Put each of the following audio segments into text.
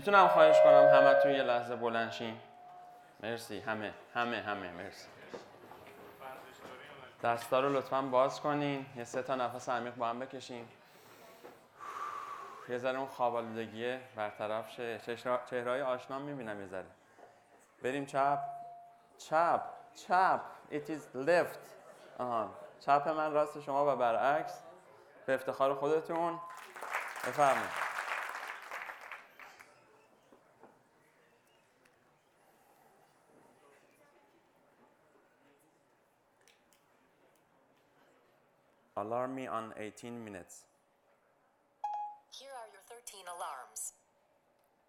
می‌تونم خواهش کنم همه توی یه لحظه بلنشین مرسی. همه همه همه. مرسی. دستا رو لطفا باز کنین. یه سه تا نفس عمیق با هم بکشیم یه ذره اون خوابالودگیه برطرف شه. چهرهای آشنا می‌بینم یه ذره. بریم چپ. چپ چپ. It is left. آها. چپ من راست شما و برعکس. به افتخار خودتون. بفرمایید. Alarm me on 18 minutes. Here are your 13 alarms.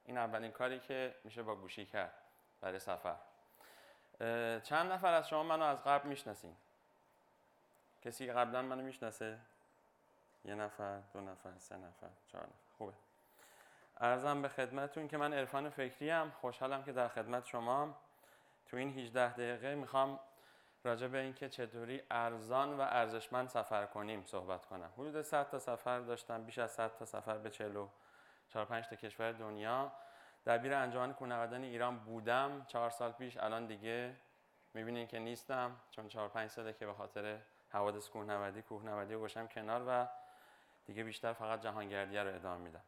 این اولین کاری که میشه با گوشی کرد برای سفر چند نفر از شما منو از قبل می‌شناسین کسی که قبلا منو می‌شناسه یه نفر دو نفر سه نفر چهار نفر خوبه ارزم به خدمتتون که من عرفان فکری هم خوشحالم که در خدمت شما هم. تو این 18 دقیقه می‌خوام راجع به اینکه چطوری ارزان و ارزشمند سفر کنیم صحبت کنم. حدود 100 تا سفر داشتم بیش از 100 تا سفر به 44 5 تا کشور دنیا. دبیر انجمن کوهنوردان ایران بودم. چهار سال پیش الان دیگه می‌بینین که نیستم چون 4 5 ساله که به خاطر حوادث کوهنوردی کوهنوردی گوشم کنار و دیگه بیشتر فقط جهانگردی رو ادامه میدم.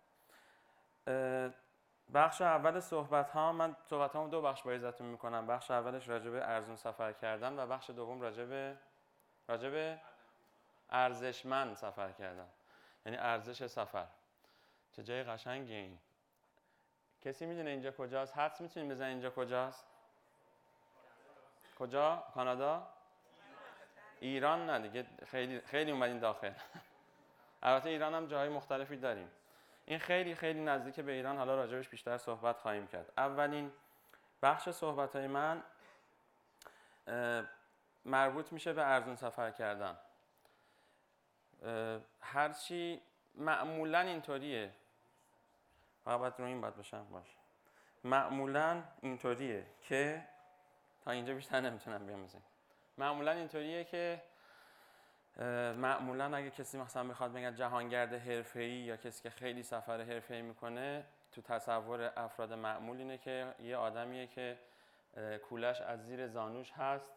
بخش اول صحبت ها من صحبت ها دو بخش با ازتون می‌کنم. بخش اولش راجبه ارزون سفر کردن و بخش دوم راجبه راجبه ارزشمند سفر کردن. یعنی ارزش سفر. چه جای قشنگی این. کسی می‌دونه اینجا کجاست؟ حدس می‌تونیم بزن اینجا کجاست؟ کجا؟ کانادا؟ ایران نه دیگه. خیلی خیلی اومدین داخل. البته ایران هم جاهای مختلفی داریم. این خیلی خیلی نزدیک به ایران حالا راجبش بیشتر صحبت خواهیم کرد. اولین بخش صحبت های من مربوط میشه به ارزون سفر کردن. هرچی معمولا اینطوریه. فقط رو این باید باشم باش. معمولا اینطوریه که تا اینجا بیشتر نمی‌تونم بیام معمولا اینطوریه که معمولا اگه کسی مثلا می‌خواد بگن جهانگرد حرفه‌ای یا کسی که خیلی سفر حرفه‌ای می‌کنه تو تصور افراد معمول اینه که یه آدمیه که کولش از زیر زانوش هست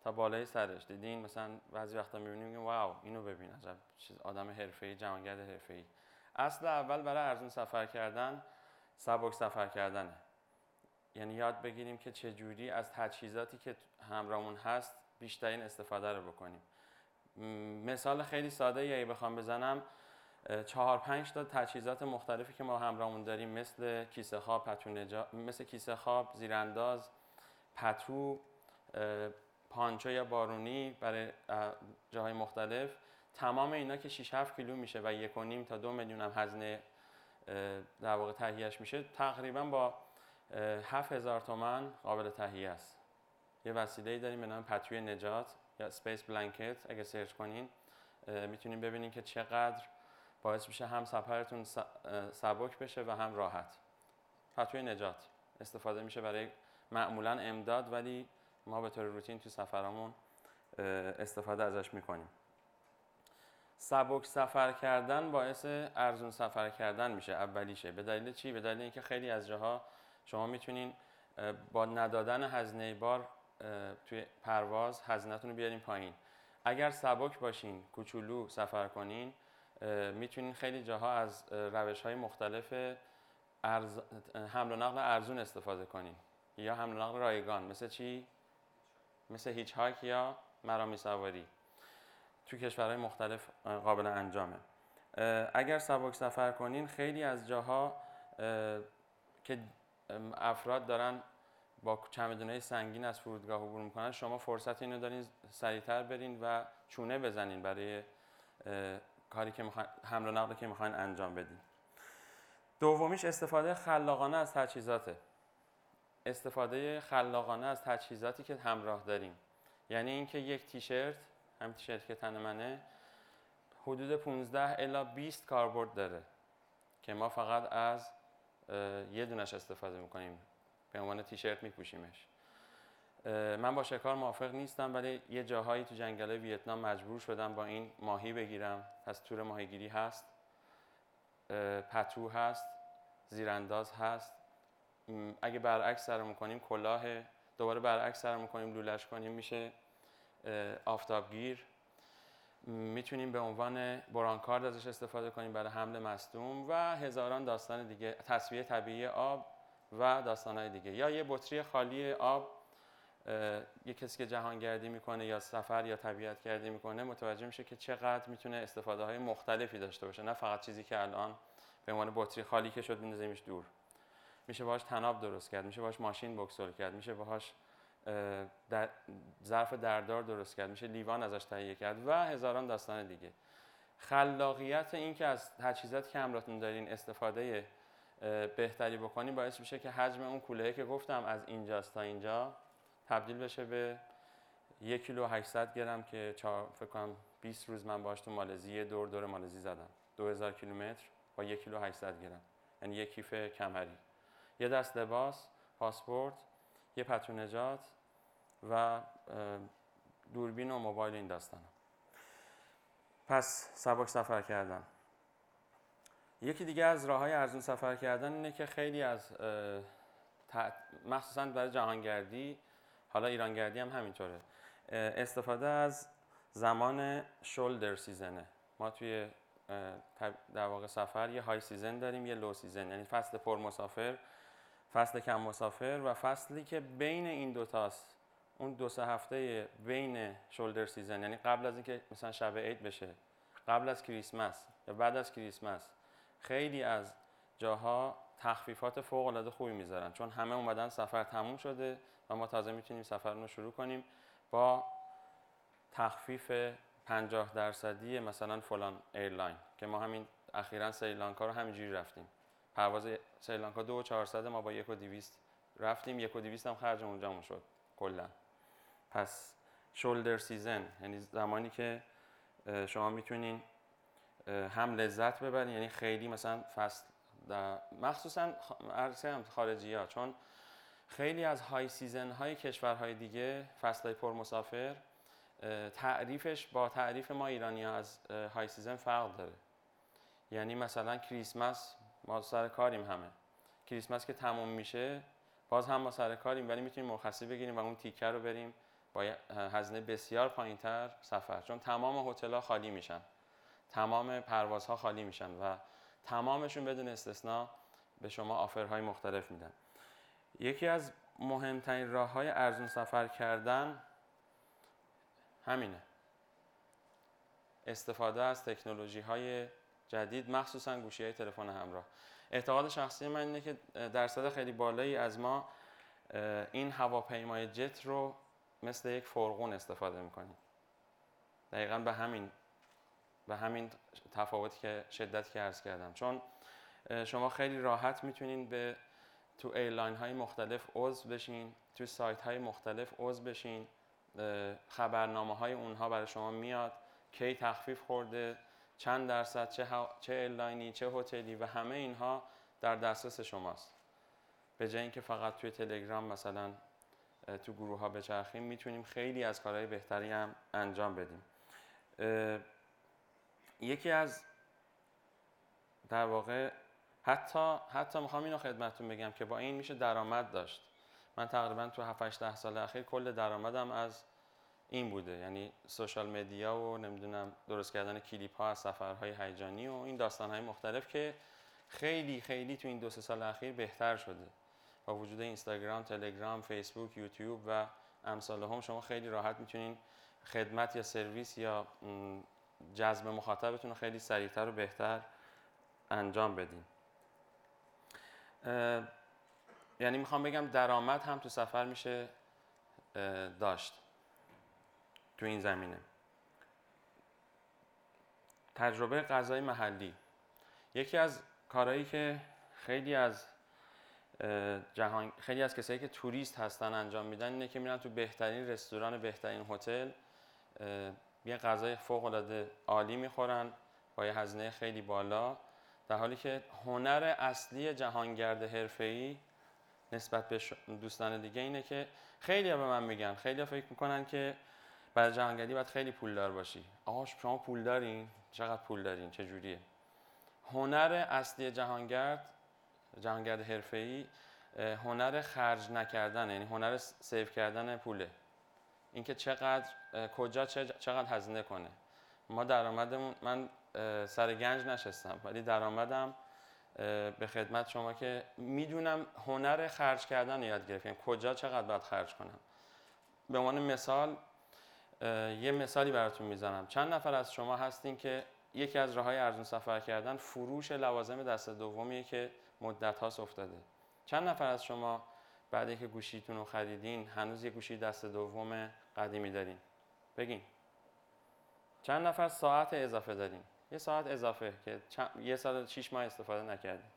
تا بالای سرش. دیدین؟ مثلا بعضی وقتا می‌بینیم واو اینو ببین عجب چیز آدم حرفه‌ای جهانگرد حرفه‌ای. اصل اول برای ارزون سفر کردن سبک سفر کردنه. یعنی یاد بگیریم که چه جوری از تجهیزاتی که همراهمون هست بیشترین استفاده رو بکنیم. مثال خیلی ساده ای بخوام بزنم چهار پنج تا تجهیزات مختلفی که ما همراهمون داریم مثل کیسه خواب پتو نجا... مثل کیسه خواب زیرانداز پتو پانچو یا بارونی برای جاهای مختلف. تمام اینا که 6 7 کیلو میشه و یک و نیم تا دو میلیون هم هزینه در واقع تهیهش میشه تقریبا با 7000 تومن قابل تهیه است. یه وسیله داریم به نام پتوی نجات. یا space blanket اگه سرچ کنین می‌تونین ببینین که چقدر باعث میشه هم سفرتون سبک بشه و هم راحت. پتوی نجات. استفاده میشه برای معمولا امداد ولی ما به طور روتین تو سفرامون استفاده ازش می‌کنیم. سبک سفر کردن باعث ارزون سفر کردن میشه اولیشه. به دلیل چی؟ به دلیل اینکه خیلی از جاها شما می‌تونین با ندادن هزینه بار توی پرواز هزینهتون رو بیارین پایین. اگر سبک باشین کوچولو سفر کنین می‌تونین خیلی جاها از روش های مختلف ارز... حمل و نقل ارزون استفاده کنین. یا حمل و نقل رایگان مثل چی؟ مثل هیچ هاک یا مرامی سواری. تو کشورهای مختلف قابل انجامه. اگر سبک سفر کنین خیلی از جاها که افراد دارن با چمدونای سنگین از فرودگاه عبور می‌کنن. شما فرصت اینو دارین سریعتر برین و چونه بزنین برای کاری که می‌خواین حمل و نقل که می‌خواین انجام بدین. دومیش استفاده خلاقانه از تجهیزاته. استفاده خلاقانه از تجهیزاتی که همراه داریم. یعنی اینکه یک تیشرت هم تیشرت که تن منه حدود 15 الا 20 کاربرد داره که ما فقط از یه دونش استفاده می‌کنیم. به عنوان تیشرت میپوشیمش. من با شکار موافق نیستم ولی یه جاهایی تو جنگل ویتنام مجبور شدم با این ماهی بگیرم. پس تور ماهیگیری هست پتو هست زیرانداز هست. اگه برعکس سرمون کنیم کلاه دوباره برعکس سرمون کنیم لولش کنیم میشه آفتابگیر. می‌تونیم به عنوان برانکارد ازش استفاده کنیم برای حمل مصدوم و هزاران داستان دیگه تصویه طبیعی آب و داستانهای دیگه. یا یه بطری خالی آب یه کسی که جهانگردی می‌کنه یا سفر یا طبیعت گردی می‌کنه متوجه میشه که چقدر می‌تونه استفاده های مختلفی داشته باشه. نه فقط چیزی که الان به عنوان بطری خالی که شد میندازیمش دور. میشه باهاش تناب درست کرد میشه باهاش ماشین بکسل کرد میشه باهاش اه، در ظرف دردار درست کرد میشه لیوان ازش تهیه کرد و هزاران داستان دیگه. خلاقیت این که از تجهیزاتی که همراهتون دارین استفاده بهتری بکنی باعث میشه که حجم اون کولهه که گفتم از اینجاست تا اینجا تبدیل بشه به یک کیلو 800 گرم که چهار فکر کنم 20 روز من باش تو مالزی دور دور مالزی زدم. 2000 کیلومتر با یک کیلو 800 گرم. یعنی یک کیف کمری. یه دست لباس پاسپورت یه پتو نجات و دوربین و موبایل این داستانا. پس سبک سفر کردن یکی دیگه از راه های ارزون سفر کردن اینه که خیلی از مخصوصا برای جهانگردی حالا ایرانگردی هم همینطوره استفاده از زمان shoulder season ه. ما توی در واقع سفر یه high season داریم یه low season یعنی فصل پر مسافر فصل کم مسافر و فصلی که بین این دوتاست اون دو سه هفته بین shoulder season یعنی قبل از اینکه مثلا شب عید بشه قبل از کریسمس یا بعد از کریسمس خیلی از جاها تخفیفات فوق العاده خوبی می‌ذارن. چون همه اومدن سفر تموم شده و ما تازه می‌تونیم سفر رو شروع کنیم با تخفیف 50 درصدی مثلا فلان airline که ما همین اخیرا سریلانکا رو همینجوری رفتیم. پرواز سریلانکا دو و 400 ما با یک و 200 رفتیم. یک و 200 هم خرج اونجامون شد کلا. پس shoulder season یعنی زمانی که شما می‌تونین هم لذت ببرین. یعنی خیلی مثلا فصل در مخصوصا عرض کردم خارجی ها چون خیلی از high season های کشورهای دیگه فصل های پر مسافر اه، تعریفش با تعریف ما ایرانی ها از high season فرق داره. یعنی مثلا کریسمس ما سر کاریم همه. کریسمس که تموم میشه باز هم ما سر کاریم ولی می‌تونیم مرخصی بگیریم و اون تیکه رو بریم با هزینه بسیار پایینتر سفر. چون تمام هتل‌ها خالی میشن. تمام پروازها خالی میشن و تمامشون بدون استثنا به شما آفرهای مختلف میدن. یکی از مهمترین راه های ارزون سفر کردن همینه. استفاده از تکنولوژی های جدید مخصوصا گوشی های تلفن همراه. اعتقاد شخصی من اینه که درصد خیلی بالایی از ما این هواپیمای جت رو مثل یک فرغون استفاده می‌کنیم. دقیقا به همین به همین تفاوتی که شدت که عرض کردم. چون شما خیلی راحت می‌تونین به تو airline های مختلف عضو بشین تو سایت های مختلف عضو بشین خبرنامه های اونها برای شما میاد کی تخفیف خورده چند درصد چه, هوا- چه airline ی چه هتلی و همه اینها در دسترس شماست. به جای اینکه فقط توی تلگرام مثلا تو گروه ها بچرخیم می‌تونیم خیلی از کارهای بهتری هم انجام بدیم. یکی از در واقع حتی حتی می‌خوام اینو خدمتتون بگم که با این میشه درآمد داشت. من تقریبا تو 7 8 10 سال اخیر کل درآمدم از این بوده. یعنی سوشال مدیا و نمی‌دونم درست کردن کلیپ ها از سفرهای هیجانی و این داستان های مختلف که خیلی خیلی تو این دو سه سال اخیر بهتر شده. با وجود اینستاگرام، تلگرام، فیسبوک، یوتیوب و امثال هم شما خیلی راحت می‌تونین خدمت یا سرویس یا جذب مخاطبتون رو خیلی سریعتر و بهتر انجام بدین. یعنی می‌خوام بگم درآمد هم تو سفر میشه داشت تو این زمینه. تجربه غذای محلی. یکی از کارهایی که خیلی از جهان خیلی از کسایی که توریست هستن انجام میدن اینه که میرن تو بهترین رستوران بهترین هتل یه غذای فوق العاده عالی می‌خورن با یه هزینه خیلی بالا. در حالی که هنر اصلی جهانگرد حرفه‌ای نسبت به دوستان دیگه اینه که خیلی به من میگن خیلی فکر می‌کنن که برای جهانگردی باید خیلی پولدار باشی. آقا شما پول دارین؟ چقدر پول دارین؟ چه جوریه؟ هنر اصلی جهانگرد جهانگرد حرفه‌ای هنر خرج نکردن یعنی هنر سیو کردن پوله. اینکه چقدر کجا چقدر هزینه کنه. ما درآمدمون من سر گنج نشستم ولی درآمدم به خدمت شما که می‌دونم هنر خرج کردن یاد گرفتم. کجا چقدر باید خرج کنم. به عنوان مثال یه مثالی براتون می‌زنم. چند نفر از شما هستین که یکی از راههای ارزون سفر کردن فروش لوازم دست دومیه که مدت هاست افتاده. چند نفر از شما بعد اینکه گوشیتون رو خریدین هنوز یه گوشی دست دوم قدیمی دارین. بگین. چند نفر ساعت اضافه دارین؟ یه ساعت اضافه که چند- یه سال شیش ماه استفاده نکردین.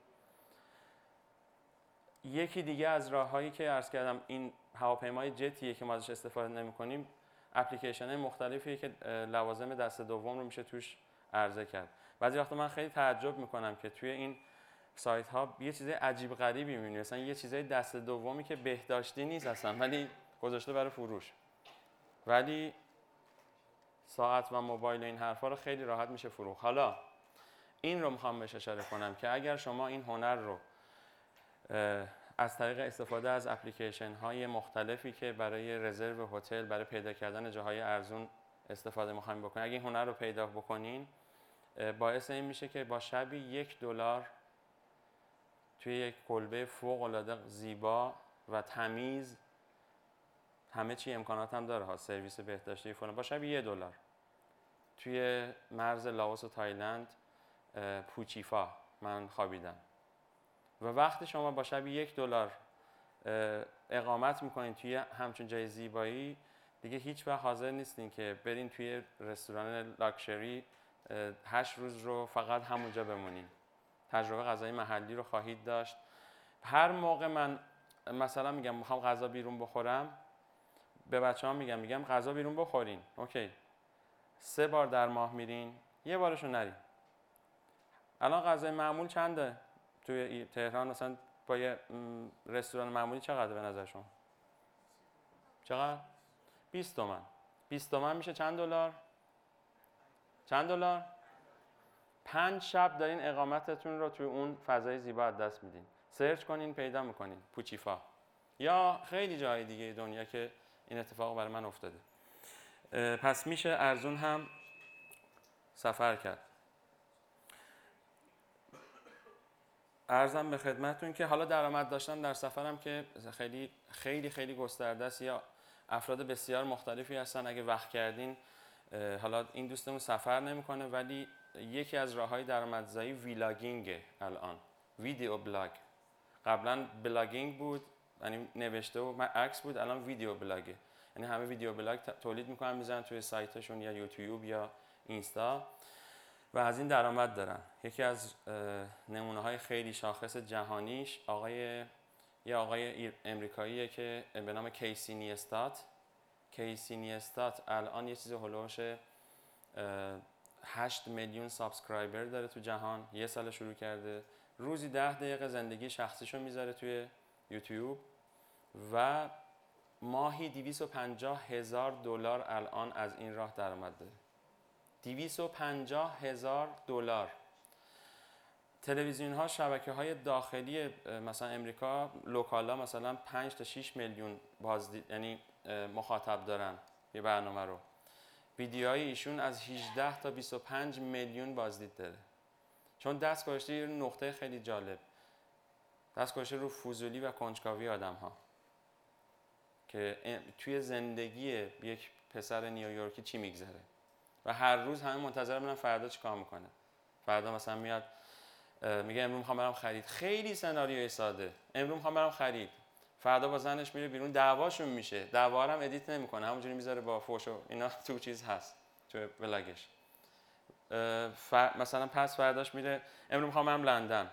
یکی دیگه از راههایی که عرض کردم این هواپیمای جتیه که ما ازش استفاده نمی کنیم اپلیکیشن مختلفیه که لوازم دست دوم رو میشه توش عرضه کرد. بعضی وقتا من خیلی تعجب می‌کنم که توی این سایت ها یه چیز عجیب غریبی می‌بینی. مثلا یه چیزای دست دومی که بهداشتی نیست اصلا ولی گذاشته برای فروش. ولی ساعت و موبایل و این حرفا رو خیلی راحت میشه فروخت. حالا این رو می‌خوام بهش اشاره کنم که اگر شما این هنر رو از طریق استفاده از اپلیکیشن های مختلفی که برای رزرو هتل برای پیدا کردن جاهای ارزون استفاده می‌خوایم بکنین اگه این هنر رو پیدا بکنین باعث این میشه که با شبی یک دلار توی یک کلبه فوق العاده زیبا و تمیز همه چی امکانات هم داره. ها سرویس بهداشتی فلان. با شبی یه دلار. توی مرز لاوس و تایلند پوچیفا من خوابیدم. و وقتی شما با شبی یک دلار اقامت می‌کنین توی همچون جای زیبایی دیگه هیچ وقت حاضر نیستین که برین توی رستوران لاکشری هشت روز رو فقط همونجا بمونین. تجربه غذای محلی رو خواهید داشت. هر موقع من مثلا میگم می‌خوام غذا بیرون بخورم به بچه ها میگم میگم غذا بیرون بخورین. اوکی. سه بار در ماه میرین یه بارشو نرین. الان غذای معمول چنده؟ توی تهران مثلا با یه رستوران معمولی چقدر به نظر شما چقدر؟ 20 تومن. 20 تومن میشه چند دلار؟ چند دلار؟ پنج شب دارین اقامتتون رو توی اون فضای زیبا از دست میدین. سرچ کنین پیدا می‌کنین. پوچیفا. یا خیلی جای دیگه دنیا که این اتفاق برای من افتاده. پس میشه ارزون هم سفر کرد. عرضم به خدمتتون که حالا درآمد داشتن در سفرم که خیلی خیلی خیلی گسترده است. یا افراد بسیار مختلفی هستن. اگه وقت کردین حالا این دوستمون سفر نمی‌کنه ولی یکی از راههای درآمدزایی vlogging ه الان video blog. قبلا blogging بود یعنی نوشته و عکس بود الان video blog ه یعنی همه video blog تولید می‌کنن می‌زنن توی سایتشون یا یوتیوب یا اینستا و از این درآمد دارن. یکی از نمونه های خیلی شاخص جهانیش آقای یه آقای امریکاییه که به نام Casey Neistat. Casey Neistat الان یه چیز حول‌وحوش 8 میلیون subscriber داره تو جهان یه سال شروع کرده. روزی ده دقیقه زندگی شخصیشو می‌ذاره توی یوتیوب و ماهی 250 هزار دلار الان از این راه درآمد داره. 250 هزار دلار. تلویزیون ها شبکه های داخلی مثلا امریکا لوکالا مثلا 5 تا 6 میلیون بازدید یعنی مخاطب دارن یه برنامه رو. ویدیوهای ایشون از 18 تا 25 میلیون بازدید داره. چون دست گذاشته نقطه خیلی جالب. دست گذاشته رو فضولی و کنجکاوی آدم ها که توی زندگی یک پسر نیویورکی چی میگذره؟ و هر روز همه منتظر بودن فردا چیکار می‌کنه؟ فردا مثلا میاد میگه امروز می‌خوام برم خرید. خیلی سناریوی ساده. امروز می‌خوام برم خرید. فردا با زنش میره بیرون دعواشون میشه. دعوا هم ادیت نمی‌کنه همونجوری می‌ذاره با فوش و اینا تو چیز هست تو بلاگش ف- مثلا پس فرداش میره امروز می‌خوام برم لندن.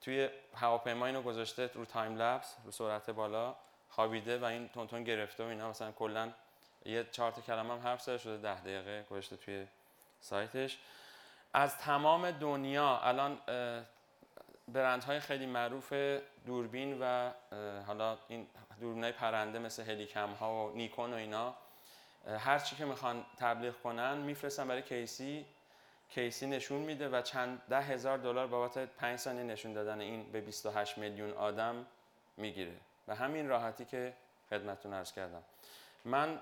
توی هواپیما اینو گذاشته رو time lapse رو سرعت بالا خوابیده و این تونتون گرفته و اینا. مثلا کلا یه چهار تا کلمه هم حرف شده ده دقیقه گذاشته توی سایتش. از تمام دنیا الان برندهای خیلی معروف دوربین و حالا این دوربین های پرنده مثل helicam ها و نیکون و اینا هر چی که می‌خوان تبلیغ کنن میفرستن برای کیسی کیسی نشون میده و چند ده هزار دلار بابت 5 ثانیه نشون دادن این به 28 میلیون آدم می‌گیره. و همین راحتی که خدمتتون عرض کردم. من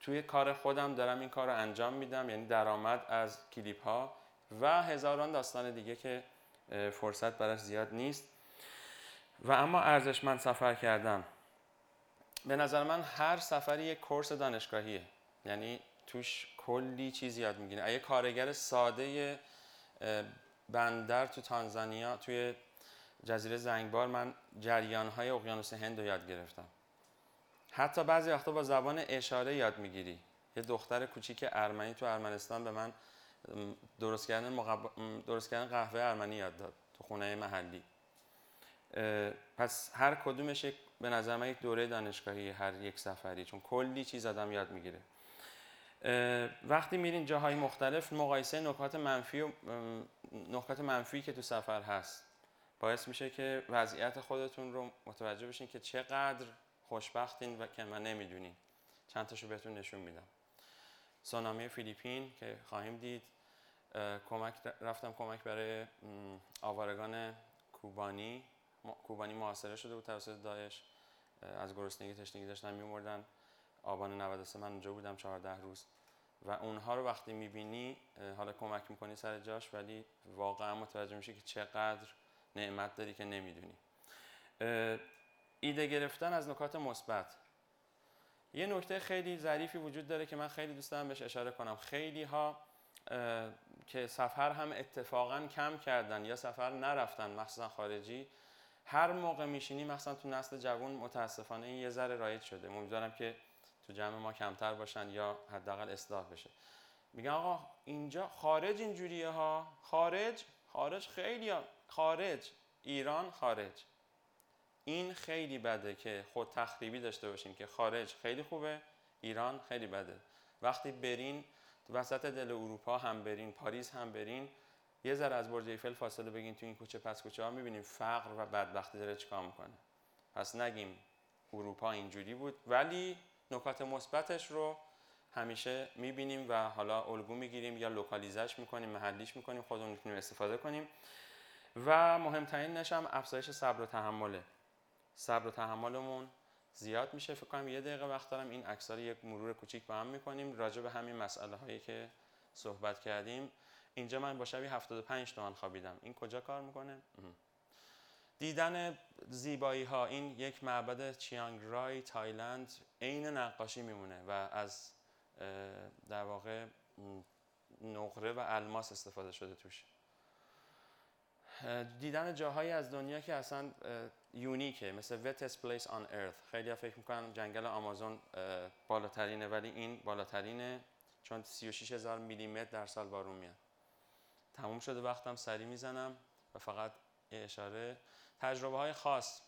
توی کار خودم دارم این کار رو انجام میدم یعنی درآمد از کلیپ ها و هزاران داستان دیگه که فرصت براش زیاد نیست. و اما ارزشمند سفر کردن. به نظر من هر سفری یک کورس دانشگاهیه. یعنی توش کلی چیز یاد می‌گیره اگه کارگر ساده بندر تو تانزانیا توی جزیره زنگبار من جریان های اقیانوس هند رو یاد گرفتم. حتی بعضی وقتا با زبان اشاره یاد می‌گیری. یه دختر کوچیک ارمنی تو ارمنستان به من درست کردن, مقب... درست کردن قهوه ارمنی یاد داد تو خونه محلی. پس هر کدومش یک به نظر من یک دوره دانشگاهی هر یک سفری چون کلی چیز آدم یاد می‌گیره. وقتی میرین جاهای مختلف مقایسه نکات منفی و نکات منفی که تو سفر هست باعث میشه که وضعیت خودتون رو متوجه بشین که چقدر خوشبختین و که من نمی‌دونین. چند تاشو بهتون نشون میدم. سونامی فیلیپین که خواهیم دید. کمک رفتم کمک برای آوارگان کوبانی. کوبانی محاصره شده بود توسط داعش. از گرسنگی تشنگی داشتن میمردن. آبان 93 من اونجا بودم 14 روز. و اونها رو وقتی می‌بینی حالا کمک می‌کنی سر جاش ولی واقعا متوجه میشه که چقدر نعمت داری که نمی‌دونی. ایده گرفتن از نکات مثبت. یه نکته خیلی ظریفی وجود داره که من خیلی دوست دارم بهش اشاره کنم. خیلی ها که سفر هم اتفاقا کم کردن یا سفر نرفتن مخصوصا خارجی هر موقع میشینی مثلا تو نسل جوان متاسفانه این یه ذره رایج شده. امیدوارم که تو جمع ما کمتر باشن یا حداقل اصلاح بشه. میگن آقا اینجا خارج اینجوریه ها. خارج خارج خیلی خارج ایران خارج. این خیلی بده که خود تخریبی داشته باشیم که خارج خیلی خوبه ایران خیلی بده. وقتی برین وسط دل اروپا هم برین پاریس هم برین. یه ذره از برج ایفل فاصله بگیرین تو این کوچه پس کوچه ها می‌بینیم فقر و بدبختی داره چیکار می‌کنه. پس نگیم اروپا اینجوری بود ولی نکات مثبتش رو همیشه می‌بینیم و حالا الگو می‌گیریم یا localize ش می‌کنیم محلیش می‌کنیم خودمون می‌تونیم استفاده کنیم. و مهمترین نشم افزایش صبر و تحمله. صبر و تحملمون زیاد میشه. فکر کنم یه دقیقه وقت دارم. این عکس یک مرور کوچیک با هم می‌کنیم. راجع به همین مسئله هایی که صحبت کردیم. اینجا من با شبیه 75 تومن خوابیدم. این کجا کار می‌کنه؟ دیدن زیبایی ها این یک معبد چیانگ رای تایلند عین نقاشی میمونه و از در واقع نقره و الماس استفاده شده توش. دیدن جاهایی از دنیا که اصلا یونیکه مثل wettest place on earth. خیلی فکر می‌کنن جنگل آمازون بالاترینه ولی این بالاترینه چون 36 هزار میلیمتر در سال بارون میاد. تموم شده وقتم سری می‌زنم و فقط اشاره. تجربه های خاص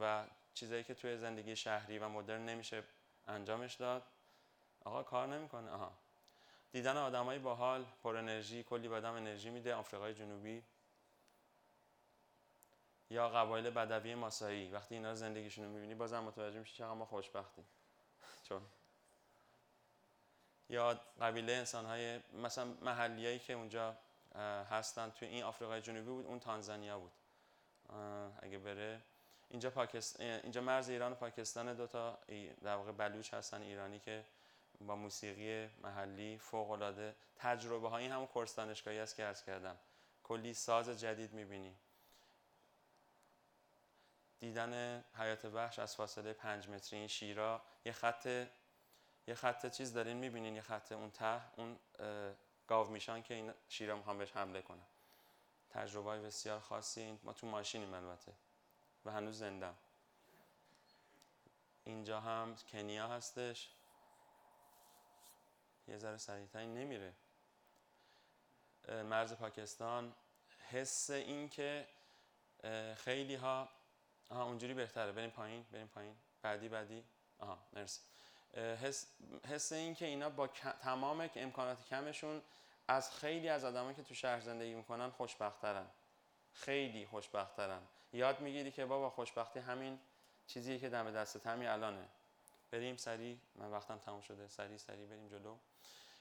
و چیزایی که توی زندگی شهری و مدرن نمیشه انجامش داد. آقا کار نمی‌کنه. آها. دیدن آدمای باحال پر انرژی کلی بدم انرژی میده. آفریقای جنوبی. یا قبایل بدوی ماسایی. وقتی اینا زندگیشون رو می‌بینی بازم متوجه میشی چقدر ما خوشبختیم. چون یا قبیله انسان های مثلا محلیایی که اونجا هستن توی این آفریقای جنوبی بود اون تانزانیا بود. اگه بره اینجا پاکستان اینجا مرز ایران و پاکستان دو تا در واقع بلوچ هستن ایرانی که با موسیقی محلی فوق العاده تجربه های همون کورس دانشگاهی است که عرض کردم. کلی ساز جدید می‌بینی. دیدن حیات وحش از فاصله پنج متری این شیرا یه خط یه خط چیز دارین می‌بینین یه خط اون ته اون گاو میشان که این شیرا می‌خوام بهش حمله کنن. تجربه های بسیار خاصی. ما تو ماشینیم البته. و هنوز زندم. اینجا هم کنیا هستش. یه ذره سریعتر نمیره. مرز پاکستان. حس این که خیلی ها آها اونجوری بهتره. بریم پایین بریم پایین. بعدی بعدی. آها مرسی. حس, حس این که اینا با تمام امکانات کمشون از خیلی از آدمایی که تو شهر زندگی می‌کنن خوشبخترن. خیلی خوشبخترن. یاد می‌گیری که بابا خوشبختی همین چیزیه که دم دستت. همین الانه. بریم سری من وقتم تموم شده. سری سری بریم جلو.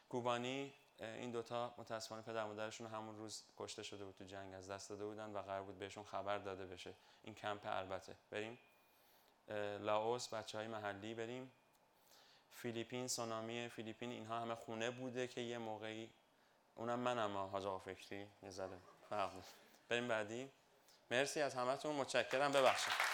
کوبانی این دوتا متاسفانه پدر مادرشون همون روز کشته شده بود تو جنگ از دست داده بودن و قرار بود بهشون خبر داده بشه. این کمپ البته. بریم. لاوس بچه های محلی بریم. فیلیپین سونامی فیلیپین اینها همه خونه بوده که یه موقعی اونم منم ها، حاج آقا فکری. یه ذره. داره. بریم بعدی. مرسی از همتون. متشکرم. ببخشید.